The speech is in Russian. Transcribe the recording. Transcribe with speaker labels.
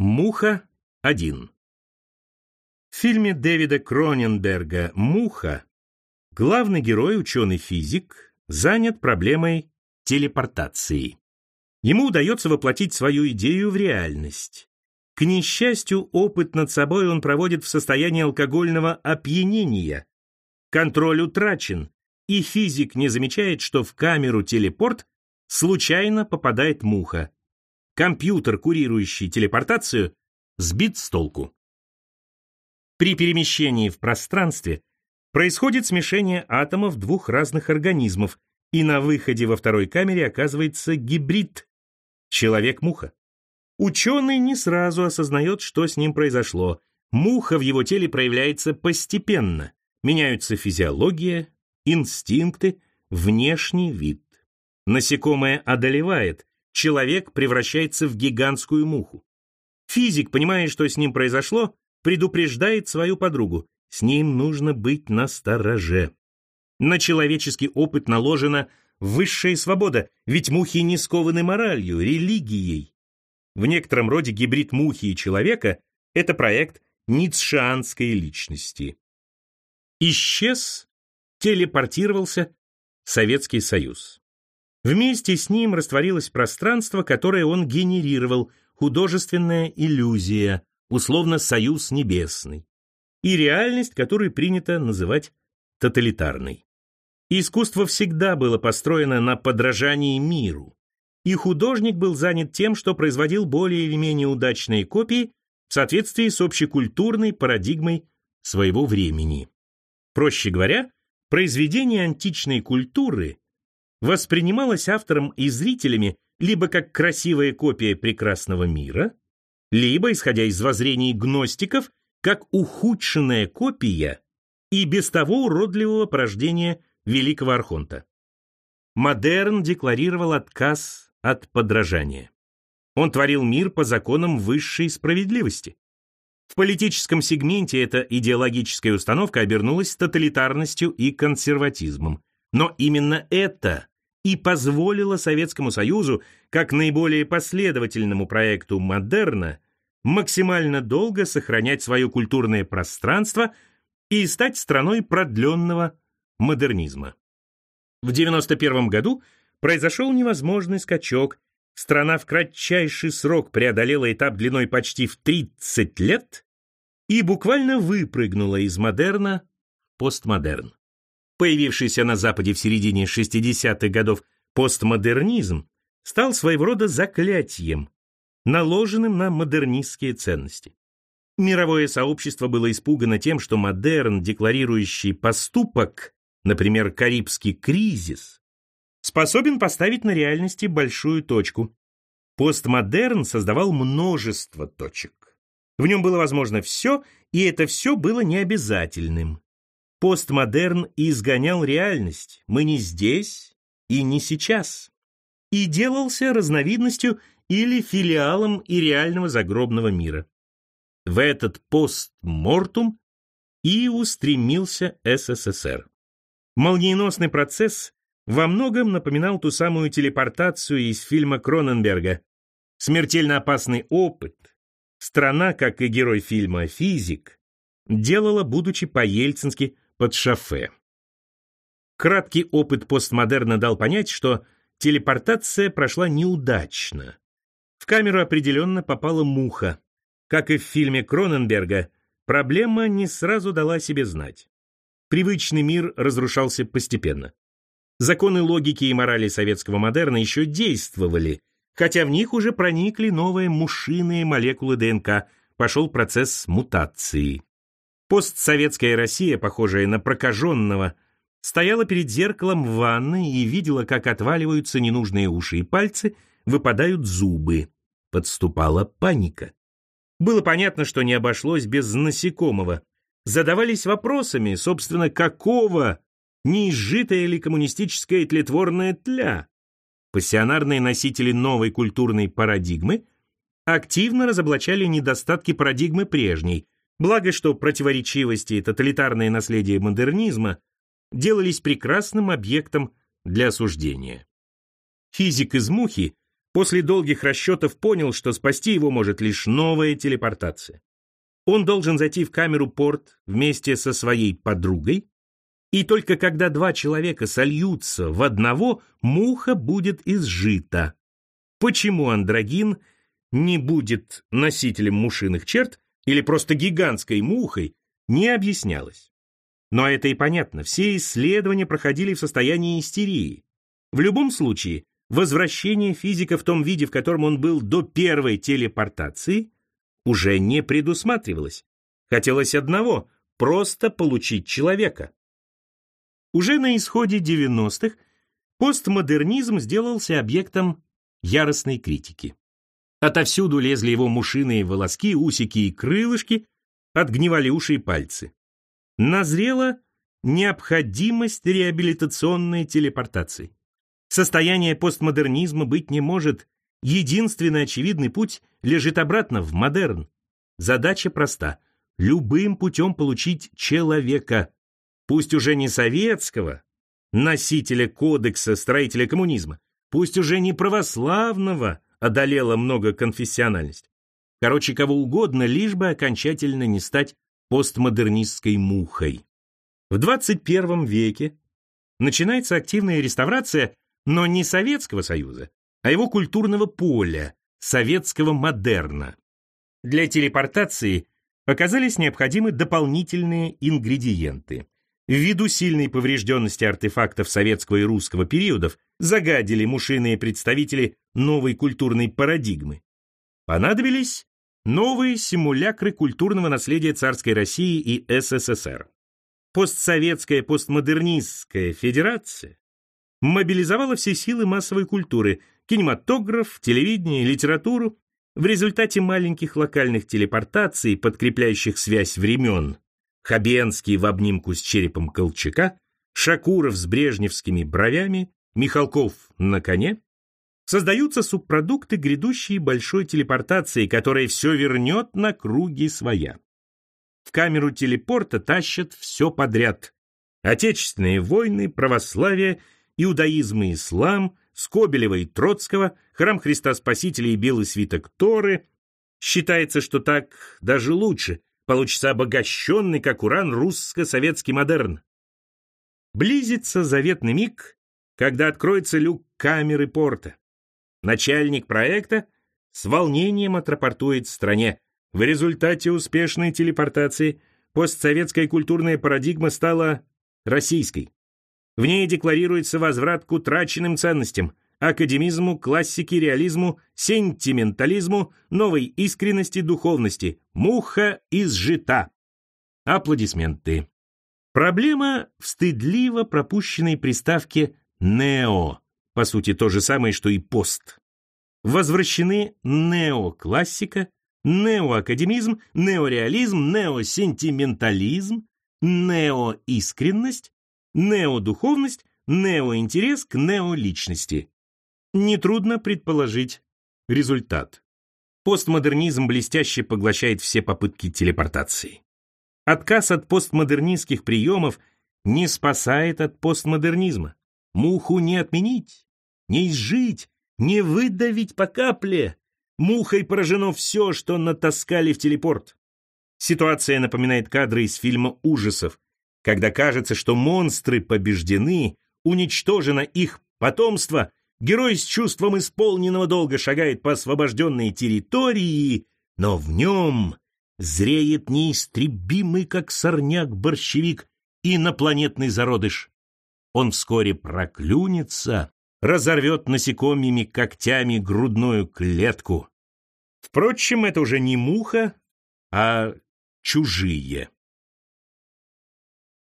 Speaker 1: Муха-1 В фильме Дэвида Кроненберга «Муха» главный герой, ученый-физик, занят проблемой телепортации. Ему удается воплотить свою идею в реальность. К несчастью, опыт над собой он проводит в состоянии алкогольного опьянения. Контроль утрачен, и физик не замечает, что в камеру телепорт случайно попадает муха. Компьютер, курирующий телепортацию, сбит с толку. При перемещении в пространстве происходит смешение атомов двух разных организмов, и на выходе во второй камере оказывается гибрид человек-муха. Ученый не сразу осознает, что с ним произошло. Муха в его теле проявляется постепенно. Меняются физиология, инстинкты, внешний вид. Насекомое одолевает, человек превращается в гигантскую муху. Физик, понимая, что с ним произошло, предупреждает свою подругу. С ним нужно быть настороже. На человеческий опыт наложена высшая свобода, ведь мухи не скованы моралью, религией. В некотором роде гибрид мухи и человека – это проект ницшеанской личности. Исчез, телепортировался Советский Союз. Вместе с ним растворилось пространство, которое он генерировал, художественная иллюзия, условно «союз небесный», и реальность, которую принято называть тоталитарной. Искусство всегда было построено на подражании миру, и художник был занят тем, что производил более или менее удачные копии в соответствии с общекультурной парадигмой своего времени. Проще говоря, произведение античной культуры воспринималось автором и зрителями либо как красивая копия прекрасного мира, либо, исходя из воззрений гностиков, как ухудшенная копия и без того уродливого порождения великого архонта. Модерн декларировал отказ от подражания. Он творил мир по законам высшей справедливости. В политическом сегменте эта идеологическая установка обернулась тоталитарностью и консерватизмом. Но именно это и позволило Советскому Союзу, как наиболее последовательному проекту модерна, максимально долго сохранять свое культурное пространство и стать страной продленного модернизма. В 1991 году произошел невозможный скачок. Страна в кратчайший срок преодолела этап длиной почти в 30 лет и буквально выпрыгнула из модерна в постмодерн. Появившийся на Западе в середине 60-х годов постмодернизм стал своего рода заклятием, наложенным на модернистские ценности. Мировое сообщество было испугано тем, что модерн, декларирующий поступок, например, Карибский кризис, способен поставить на реальности большую точку. Постмодерн создавал множество точек. В нем было возможно все, и это все было необязательным. Постмодерн изгонял реальность. Мы не здесь и не сейчас. И делался разновидностью или филиалом и реального загробного мира. В этот постмортум и устремился СССР. Молниеносный процесс во многом напоминал ту самую телепортацию из фильма Кроненберга. Смертельно опасный опыт. Страна, как и герой фильма «Физик», делала, будучи по-ельцински, под шофе. Краткий опыт постмодерна дал понять, что телепортация прошла неудачно. В камеру определенно попала муха. Как и в фильме Кроненберга, проблема не сразу дала себе знать. Привычный мир разрушался постепенно. Законы логики и морали советского модерна еще действовали, хотя в них уже проникли новые мушиные молекулы ДНК, пошел процесс мутации. Постсоветская Россия, похожая на прокаженного, стояла перед зеркалом в ванной и видела, как отваливаются ненужные уши и пальцы, выпадают зубы. Подступала паника. Было понятно, что не обошлось без насекомого. Задавались вопросами, собственно, какого, неизжитая ли коммунистическая тлетворная тля? Пассионарные носители новой культурной парадигмы активно разоблачали недостатки парадигмы прежней – Благо, что противоречивости и тоталитарное наследие модернизма делались прекрасным объектом для осуждения. Физик из мухи после долгих расчетов понял, что спасти его может лишь новая телепортация. Он должен зайти в камеру порт вместе со своей подругой, и только когда два человека сольются в одного, муха будет изжита. Почему андрогин не будет носителем мушиных черт или просто гигантской мухой, не объяснялось. Но это и понятно, все исследования проходили в состоянии истерии. В любом случае, возвращение физика в том виде, в котором он был до первой телепортации, уже не предусматривалось. Хотелось одного – просто получить человека. Уже на исходе 90-х постмодернизм сделался объектом яростной критики. Отовсюду лезли его мушиные волоски, усики и крылышки, отгнивали уши и пальцы. Назрела необходимость реабилитационной телепортации. Состояние постмодернизма быть не может. Единственный очевидный путь лежит обратно в модерн. Задача проста – любым путем получить человека, пусть уже не советского, носителя кодекса строителя коммунизма, пусть уже не православного, одолела многоконфессиональность. Короче, кого угодно, лишь бы окончательно не стать постмодернистской мухой. В 21 веке начинается активная реставрация, но не Советского Союза, а его культурного поля, советского модерна. Для телепортации оказались необходимы дополнительные ингредиенты. Ввиду сильной поврежденности артефактов советского и русского периодов загадили мушиные представители новой культурной парадигмы. Понадобились новые симулякры культурного наследия царской России и СССР. Постсоветская постмодернистская федерация мобилизовала все силы массовой культуры, кинематограф, телевидение, литературу. В результате маленьких локальных телепортаций, подкрепляющих связь времен, Хабенский в обнимку с черепом Колчака, Шакуров с брежневскими бровями, Михалков на коне, создаются субпродукты грядущей большой телепортации, которая все вернет на круги своя. В камеру телепорта тащат все подряд. Отечественные войны, православие, иудаизм и ислам, Скобелева и Троцкого, храм Христа Спасителя и белый свиток Торы. Считается, что так даже лучше, получится обогащенный, как уран, русско-советский модерн. Близится заветный миг, когда откроется люк камеры порта. Начальник проекта с волнением отрапортует стране. В результате успешной телепортации постсоветская культурная парадигма стала российской. В ней декларируется возврат к утраченным ценностям – академизму, классике, реализму, сентиментализму, новой искренности, духовности. Муха изжита. Аплодисменты. Проблема в стыдливо пропущенной приставке «нео», по сути то же самое, что и «пост». Возвращены неоклассика, неоакадемизм, неореализм, неосентиментализм, неоискренность, неодуховность, неоинтерес к неоличности. Нетрудно предположить результат. Постмодернизм блестяще поглощает все попытки телепортации. Отказ от постмодернистских приемов не спасает от постмодернизма. Муху не отменить, не изжить, не выдавить по капле. Мухой поражено все, что натаскали в телепорт. Ситуация напоминает кадры из фильма ужасов, когда кажется, что монстры побеждены, уничтожено их потомство, Герой с чувством исполненного долга шагает по освобожденной территории, но в нем зреет неистребимый, как сорняк-борщевик, инопланетный зародыш. Он вскоре проклюнется, разорвет насекомыми когтями грудную клетку. Впрочем, это уже не муха, а чужие.